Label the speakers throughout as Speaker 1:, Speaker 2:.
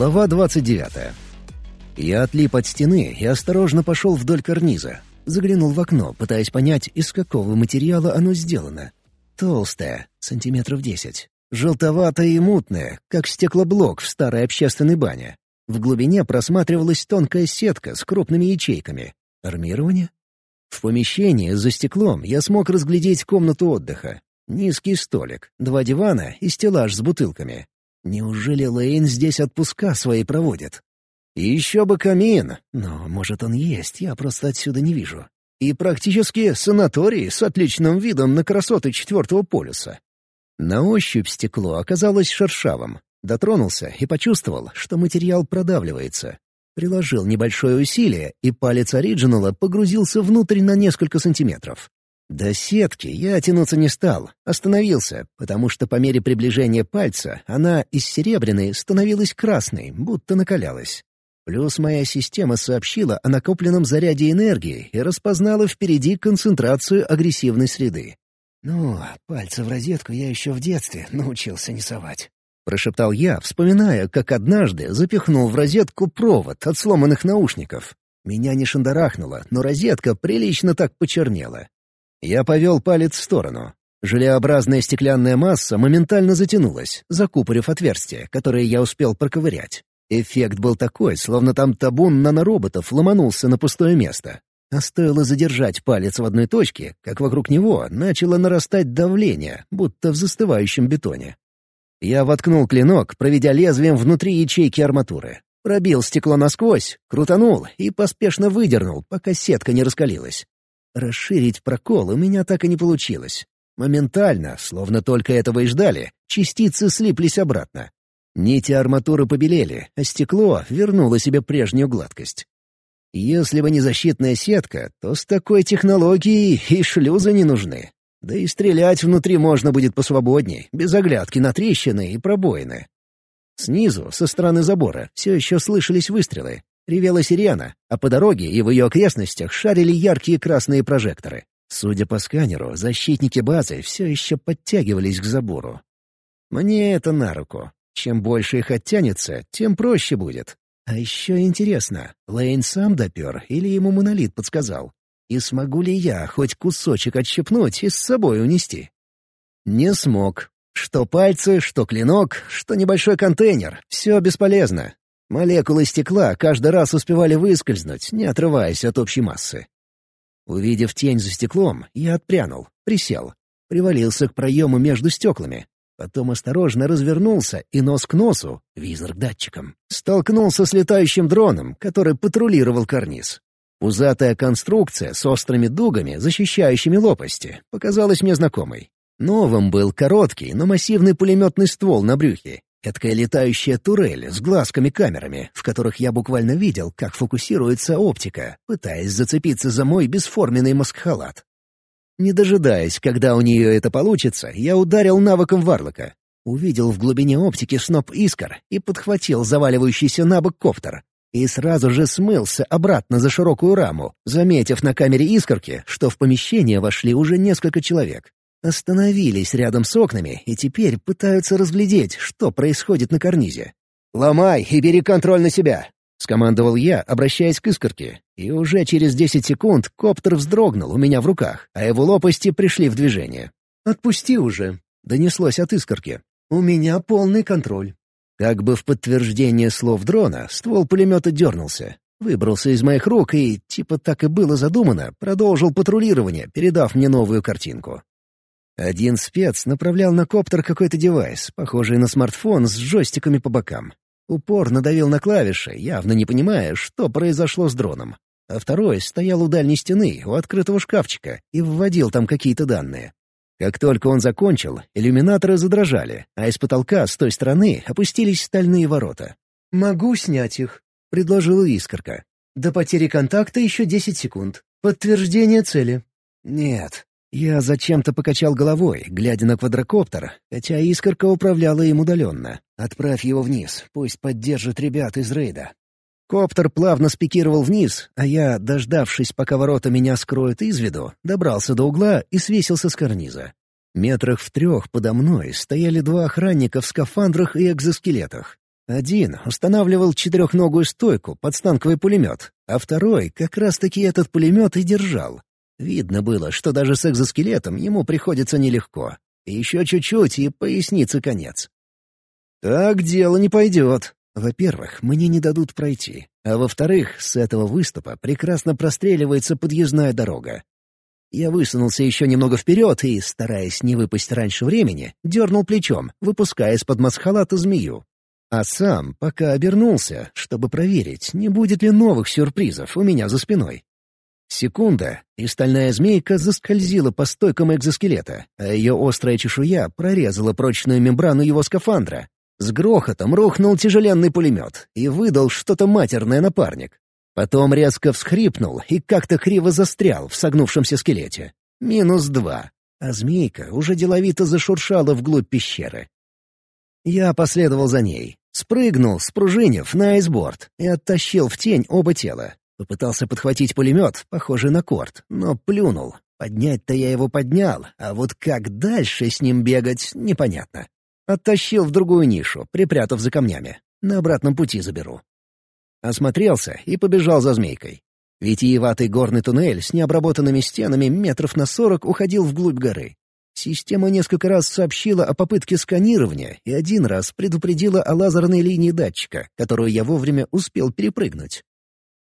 Speaker 1: Глава 29. Я отлип от стены и осторожно пошел вдоль карниза. Заглянул в окно, пытаясь понять, из какого материала оно сделано. Толстое, сантиметров десять. Желтоватое и мутное, как стеклоблок в старой общественной бане. В глубине просматривалась тонкая сетка с крупными ячейками. Армирование? В помещении за стеклом я смог разглядеть комнату отдыха. Низкий столик, два дивана и стеллаж с бутылками. Неужели Лейн здесь отпуска свои проводит? И еще бы камин, но, может, он есть, я просто отсюда не вижу. И практически санаторий с отличным видом на красоты четвертого полюса. На ощупь стекло оказалось шершавым. Дотронулся и почувствовал, что материал продавливается. Приложил небольшое усилие, и палец оригинала погрузился внутрь на несколько сантиметров. До сетки я тянуться не стал, остановился, потому что по мере приближения пальца она из серебряной становилась красной, будто накалялась. Плюс моя система сообщила о накопленном заряде энергии и распознала впереди концентрацию агрессивной среды. «Ну, пальцы в розетку я еще в детстве научился не совать», — прошептал я, вспоминая, как однажды запихнул в розетку провод от сломанных наушников. Меня не шандарахнуло, но розетка прилично так почернела. Я повел палец в сторону. Желеобразная стеклянная масса моментально затянулась, закупорив отверстие, которое я успел проковырять. Эффект был такой, словно там табун нанороботов ломанулся на пустое место. А стоило задержать палец в одной точке, как вокруг него начало нарастать давление, будто в застывающем бетоне. Я воткнул клинок, проведя лезвием внутри ячейки арматуры. Пробил стекло насквозь, крутанул и поспешно выдернул, пока сетка не раскалилась. Расширить прокол у меня так и не получилось. Моментально, словно только этого и ждали, частицы слиплись обратно. Нити арматуры побелели, а стекло вернуло себе прежнюю гладкость. Если бы не защитная сетка, то с такой технологией и шлюзы не нужны. Да и стрелять внутри можно будет посвободней, без оглядки на трещины и пробоины. Снизу, со стороны забора, все еще слышались выстрелы, Ревела сирена, а по дороге и в ее окрестностях шарили яркие красные прожекторы. Судя по сканеру, защитники базы все еще подтягивались к забору. Мне это на руку. Чем больше их оттянется, тем проще будет. А еще интересно, Лейн сам допер или ему монолит подсказал? И смогу ли я хоть кусочек отщепнуть и с собой унести? Не смог. Что пальцы, что клинок, что небольшой контейнер — все бесполезно. Молекулы стекла каждый раз успевали выскользнуть, не отрываясь от общей массы. Увидев тень за стеклом, я отпрянул, присел, привалился к проему между стеклами. Потом осторожно развернулся и нос к носу, визор к датчикам, столкнулся с летающим дроном, который патрулировал карниз. Пузатая конструкция с острыми дугами, защищающими лопасти, показалась мне знакомой. Новым был короткий, но массивный пулеметный ствол на брюхе Эдакая летающая турель с глазками-камерами, в которых я буквально видел, как фокусируется оптика, пытаясь зацепиться за мой бесформенный маскхалат. Не дожидаясь, когда у нее это получится, я ударил навыком варлока. Увидел в глубине оптики сноп искр и подхватил заваливающийся на бок коптер. И сразу же смылся обратно за широкую раму, заметив на камере искорки, что в помещение вошли уже несколько человек. Остановились рядом с окнами и теперь пытаются разглядеть, что происходит на карнизе. «Ломай и бери контроль на себя!» — скомандовал я, обращаясь к искорке. И уже через десять секунд коптер вздрогнул у меня в руках, а его лопасти пришли в движение. «Отпусти уже!» — донеслось от искорки. «У меня полный контроль». Как бы в подтверждение слов дрона, ствол пулемета дернулся. Выбрался из моих рук и, типа так и было задумано, продолжил патрулирование, передав мне новую картинку. Один спец направлял на коптер какой-то девайс, похожий на смартфон с джойстиками по бокам. Упор надавил на клавиши, явно не понимая, что произошло с дроном. А второй стоял у дальней стены, у открытого шкафчика, и вводил там какие-то данные. Как только он закончил, иллюминаторы задрожали, а из потолка с той стороны опустились стальные ворота. «Могу снять их», — предложила искорка. «До потери контакта еще десять секунд. Подтверждение цели». «Нет», я зачем-то покачал головой, глядя на квадрокоптер, хотя искорка управляла им удаленно. «Отправь его вниз, пусть поддержит ребят из рейда». Коптер плавно спикировал вниз, а я, дождавшись, пока ворота меня скроют из виду, добрался до угла и свесился с карниза. Метрах в трех подо мной стояли два охранника в скафандрах и экзоскелетах. Один устанавливал четырехногую стойку под станковый пулемет, а второй как раз-таки этот пулемет и держал. Видно было, что даже с экзоскелетом ему приходится нелегко. Еще чуть-чуть, и поясница конец. Так дело не пойдет. Во-первых, мне не дадут пройти, а во-вторых, с этого выступа прекрасно простреливается подъездная дорога. Я высунулся еще немного вперед и, стараясь не выпасть раньше времени, дернул плечом, выпуская из-под масхалата змею. А сам пока обернулся, чтобы проверить, не будет ли новых сюрпризов у меня за спиной. Секунда, и стальная змейка заскользила по стойкам экзоскелета, а ее острая чешуя прорезала прочную мембрану его скафандра. С грохотом рухнул тяжеленный пулемет и выдал что-то матерное напарник. Потом резко всхрипнул и как-то криво застрял в согнувшемся скелете. Минус два. А змейка уже деловито зашуршала вглубь пещеры. Я последовал за ней, спрыгнул, спружинив на айсборд и оттащил в тень оба тела. Попытался подхватить пулемет, похожий на корт, но плюнул. Поднять-то я его поднял, а вот как дальше с ним бегать, непонятно. Оттащил в другую нишу, припрятав за камнями. На обратном пути заберу. Осмотрелся и побежал за змейкой. Витиеватый горный туннель с необработанными стенами метров на сорок уходил вглубь горы. Система несколько раз сообщила о попытке сканирования и один раз предупредила о лазерной линии датчика, которую я вовремя успел перепрыгнуть.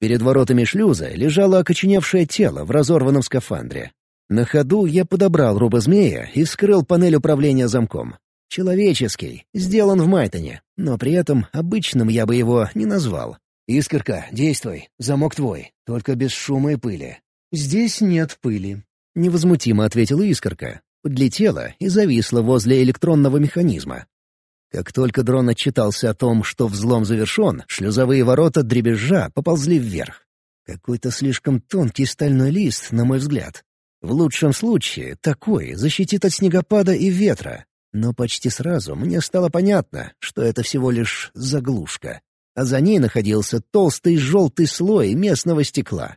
Speaker 1: Перед воротами шлюза лежало окоченевшее тело в разорванном скафандре. На ходу я подобрал робозмея и вскрыл панель управления замком. Человеческий, сделан в Майтоне, но при этом обычным я бы его не назвал. «Искорка, действуй, замок твой, только без шума и пыли». «Здесь нет пыли», — невозмутимо ответила Искорка. Подлетела и зависла возле электронного механизма. Как только дрон отчитался о том, что взлом завершен, шлюзовые ворота дребезжа поползли вверх. Какой-то слишком тонкий стальной лист, на мой взгляд. В лучшем случае такой защитит от снегопада и ветра. Но почти сразу мне стало понятно, что это всего лишь заглушка а за ней находился толстый желтый слой местного стекла.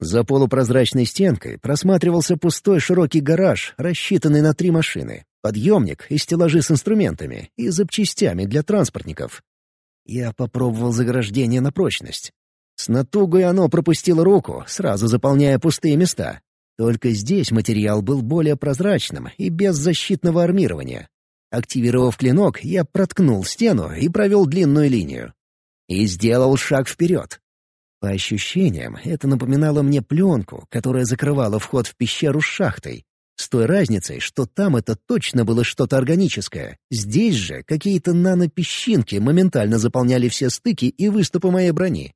Speaker 1: За полупрозрачной стенкой просматривался пустой широкий гараж, рассчитанный на три машины, подъемник и стеллажи с инструментами и запчастями для транспортников. Я попробовал заграждение на прочность. С натугой оно пропустило руку, сразу заполняя пустые места. Только здесь материал был более прозрачным и без защитного армирования. Активировав клинок, я проткнул стену и провел длинную линию и сделал шаг вперед. По ощущениям, это напоминало мне пленку, которая закрывала вход в пещеру с шахтой. С той разницей, что там это точно было что-то органическое. Здесь же какие-то нанопесчинки моментально заполняли все стыки и выступы моей брони.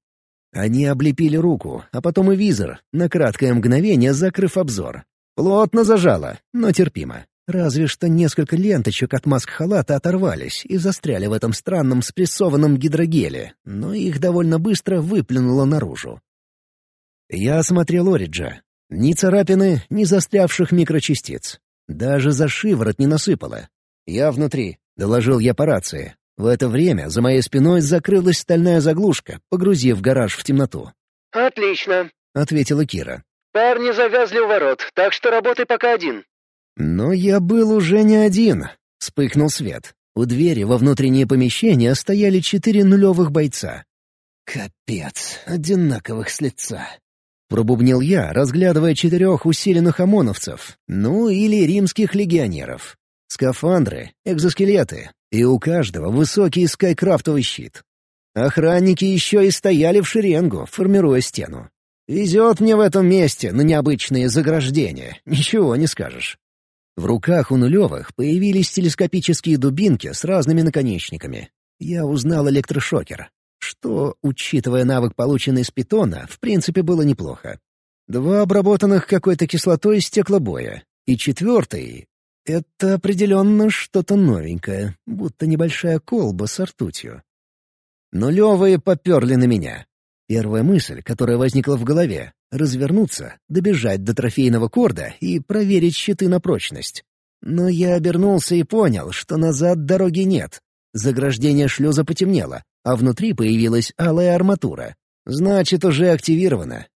Speaker 1: Они облепили руку, а потом и визор, на краткое мгновение закрыв обзор. Плотно зажало, но терпимо. Разве что несколько ленточек от маск-халата оторвались и застряли в этом странном спрессованном гидрогеле, но их довольно быстро выплюнуло наружу. Я осмотрел Ориджа. Ни царапины, ни застрявших микрочастиц. Даже за шиворот не насыпало. «Я внутри», — доложил я по рации. В это время за моей спиной закрылась стальная заглушка, погрузив гараж в темноту.
Speaker 2: «Отлично», —
Speaker 1: ответила Кира.
Speaker 2: «Парни завязли у ворот, так что работай пока один».
Speaker 1: Но я был уже не один. Вспыхнул свет. У двери во внутреннее помещение стояли четыре нулевых бойца. «Капец, одинаковых с лица», — пробубнил я, разглядывая четырех усиленных ОМОНовцев, ну или римских легионеров. Скафандры, экзоскелеты, и у каждого высокий скайкрафтовый щит. Охранники еще и стояли в шеренгу, формируя стену. Везет мне в этом месте на необычные заграждения, ничего не скажешь. В руках у нулевых появились телескопические дубинки с разными наконечниками. Я узнал электрошокер, что, учитывая навык, полученный с питона, в принципе было неплохо. Два обработанных какой-то кислотой стеклобоя. И четвертый — это определенно что-то новенькое, будто небольшая колба с ртутью. Нулевые поперли на меня. Первая мысль, которая возникла в голове — развернуться, добежать до трофейного корда и проверить щиты на прочность. Но я обернулся и понял, что назад дороги нет. Заграждение шлюза потемнело, а внутри появилась алая арматура. Значит, уже активировано.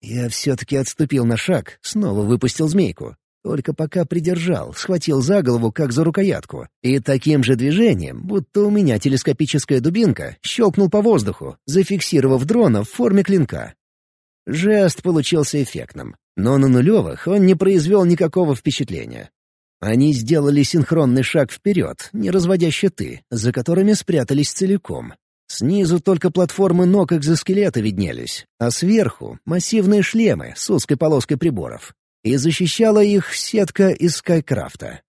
Speaker 1: Я все-таки отступил на шаг, снова выпустил змейку. Только пока придержал, схватил за голову, как за рукоятку, и таким же движением, будто у меня телескопическая дубинка, щелкнул по воздуху, зафиксировав дрона в форме клинка. Жест получился эффектным, но на нулевых он не произвел никакого впечатления. Они сделали синхронный шаг вперед, не разводя щиты, за которыми спрятались целиком. Снизу только платформы ног экзоскелета виднелись, а сверху — массивные шлемы с узкой полоской приборов и защищала их сетка из Скайкрафта.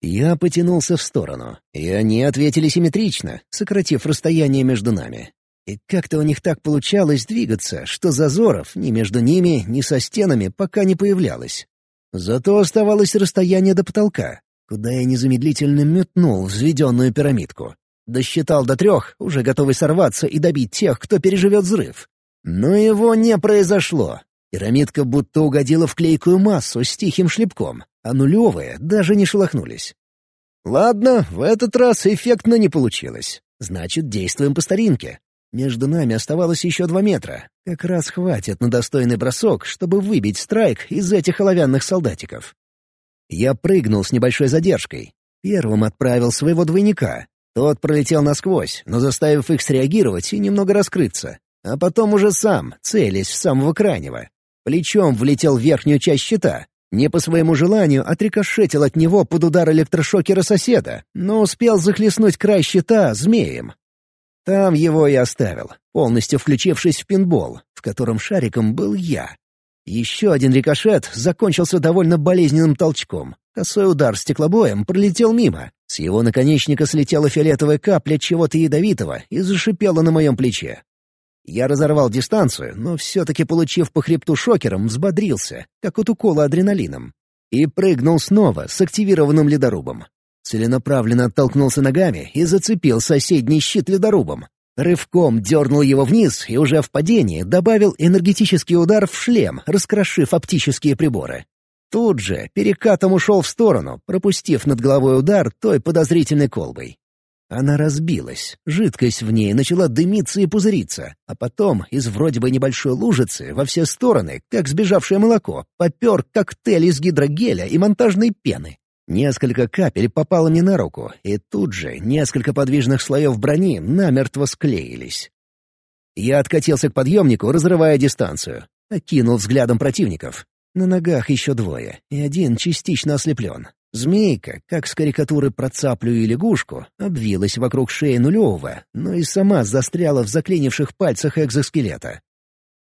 Speaker 1: Я потянулся в сторону, и они ответили симметрично, сократив расстояние между нами. И как-то у них так получалось двигаться, что зазоров ни между ними, ни со стенами пока не появлялось. Зато оставалось расстояние до потолка, куда я незамедлительно метнул взведенную пирамидку. Досчитал до трех, уже готовый сорваться и добить тех, кто переживет взрыв. Но его не произошло. Пирамидка будто угодила в клейкую массу с тихим шлепком, а нулевые даже не шелохнулись. Ладно, в этот раз эффектно не получилось. Значит, действуем по старинке. Между нами оставалось еще два метра. Как раз хватит на достойный бросок, чтобы выбить страйк из этих оловянных солдатиков. Я прыгнул с небольшой задержкой. Первым отправил своего двойника. Тот пролетел насквозь, но заставив их среагировать и немного раскрыться. А потом уже сам, целясь в самого крайнего. Плечом влетел в верхнюю часть щита. Не по своему желанию отрикошетил от него под удар электрошокера соседа, но успел захлестнуть край щита змеем. Там его и оставил, полностью включившись в пинбол, в котором шариком был я. Еще один рикошет закончился довольно болезненным толчком. Косой удар стеклобоем пролетел мимо. С его наконечника слетела фиолетовая капля чего-то ядовитого и зашипела на моем плече. Я разорвал дистанцию, но все-таки, получив по хребту шокером, взбодрился, как от укола адреналином. И прыгнул снова с активированным ледорубом. Целенаправленно оттолкнулся ногами и зацепил соседний щит ледорубом. Рывком дернул его вниз и уже в падении добавил энергетический удар в шлем, раскрошив оптические приборы. Тут же перекатом ушел в сторону, пропустив над головой удар той подозрительной колбой. Она разбилась, жидкость в ней начала дымиться и пузыриться, а потом из вроде бы небольшой лужицы во все стороны, как сбежавшее молоко, попер коктейль из гидрогеля и монтажной пены. Несколько капель попало мне на руку, и тут же несколько подвижных слоев брони намертво склеились. Я откатился к подъемнику, разрывая дистанцию. Окинул взглядом противников. На ногах еще двое, и один частично ослеплен. Змейка, как с карикатуры про цаплю и лягушку, обвилась вокруг шеи нулевого, но и сама застряла в заклинивших пальцах экзоскелета.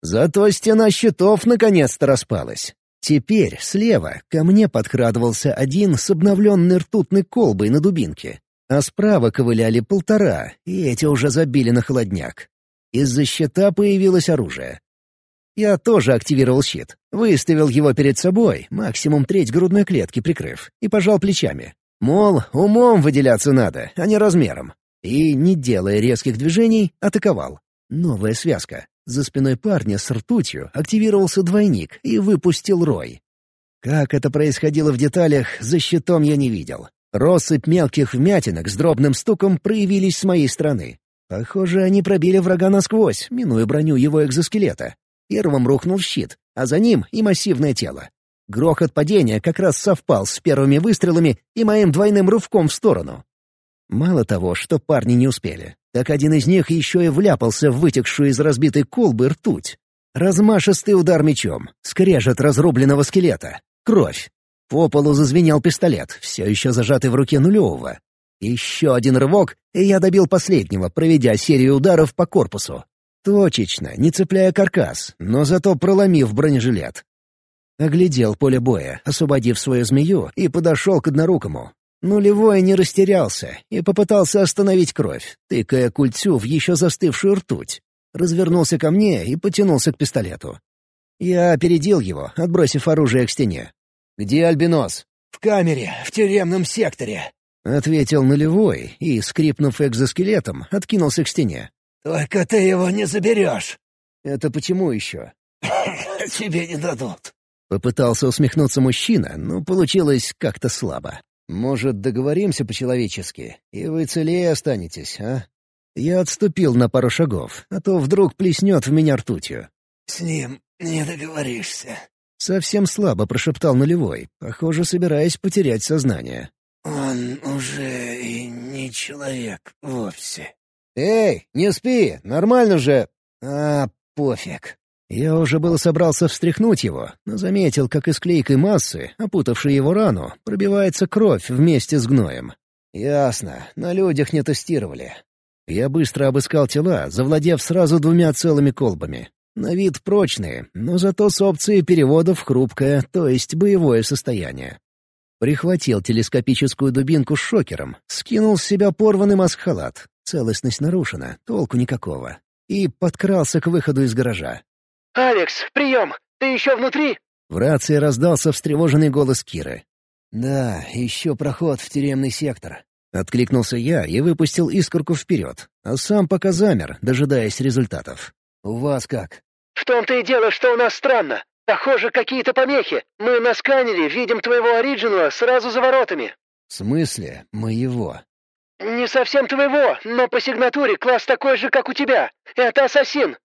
Speaker 1: Зато стена щитов наконец-то распалась. Теперь слева ко мне подкрадывался один с обновленной ртутной колбой на дубинке, а справа ковыляли полтора, и эти уже забили на холодняк. Из-за щита появилось оружие. Я тоже активировал щит, выставил его перед собой, максимум треть грудной клетки прикрыв, и пожал плечами. Мол, умом выделяться надо, а не размером. И, не делая резких движений, атаковал. Новая связка. За спиной парня с ртутью активировался двойник и выпустил рой. Как это происходило в деталях, за щитом я не видел. Россыпь мелких вмятинок с дробным стуком проявились с моей стороны. Похоже, они пробили врага насквозь, минуя броню его экзоскелета. Первым рухнул щит, а за ним и массивное тело. Грохот падения как раз совпал с первыми выстрелами и моим двойным рывком в сторону. Мало того, что парни не успели, так один из них еще и вляпался в вытекшую из разбитой колбы ртуть. Размашистый удар мечом, скрежет разрубленного скелета, кровь. По полу зазвенел пистолет, все еще зажатый в руке нулевого. Еще один рывок, и я добил последнего, проведя серию ударов по корпусу. Точечно, не цепляя каркас, но зато проломив бронежилет. Оглядел поле боя, освободив свою змею, и подошел к однорукому. Нулевой не растерялся и попытался остановить кровь, тыкая культю в еще застывшую ртуть. Развернулся ко мне и потянулся к пистолету. Я опередил его, отбросив оружие к стене. «Где Альбинос?»
Speaker 3: «В камере, в тюремном секторе», —
Speaker 1: ответил нулевой и, скрипнув экзоскелетом, откинулся к стене.
Speaker 3: «Только ты его не заберешь!»
Speaker 1: «Это почему еще?»
Speaker 3: «Тебе не дадут!»
Speaker 1: Попытался усмехнуться мужчина, но получилось как-то слабо. «Может, договоримся по-человечески, и вы целее останетесь, а?» Я отступил на пару шагов, а то вдруг плеснет в меня ртутью.
Speaker 3: «С ним не договоришься»,
Speaker 1: Совсем слабо прошептал нулевой, похоже, собираясь потерять сознание.
Speaker 3: «Он уже и не человек вовсе».
Speaker 1: «Эй, не спи, нормально же!» «А, пофиг». Я уже было собрался встряхнуть его, но заметил, как из клейкой массы, опутавшей его рану, пробивается кровь вместе с гноем. «Ясно, на людях не тестировали». Я быстро обыскал тела, завладев сразу двумя целыми колбами. На вид прочные, но зато с опцией переводов хрупкое, то есть боевое состояние. Прихватил телескопическую дубинку с шокером, скинул с себя порванный маск-халат. Целостность нарушена, толку никакого. И подкрался к выходу из гаража.
Speaker 2: «Алекс, прием! Ты еще внутри?»
Speaker 1: В рации раздался встревоженный голос Киры.
Speaker 3: «Да, еще проход в тюремный сектор».
Speaker 1: Откликнулся я и выпустил искорку вперед, а сам пока замер, дожидаясь результатов.
Speaker 3: «У вас как?»
Speaker 2: «В том-то и дело, что у нас странно. Похоже, какие-то помехи. Мы на сканере видим твоего оригинала сразу за воротами».
Speaker 1: «В смысле моего?»
Speaker 2: «Не совсем твоего, но по сигнатуре класс такой же, как у тебя. Это ассасин».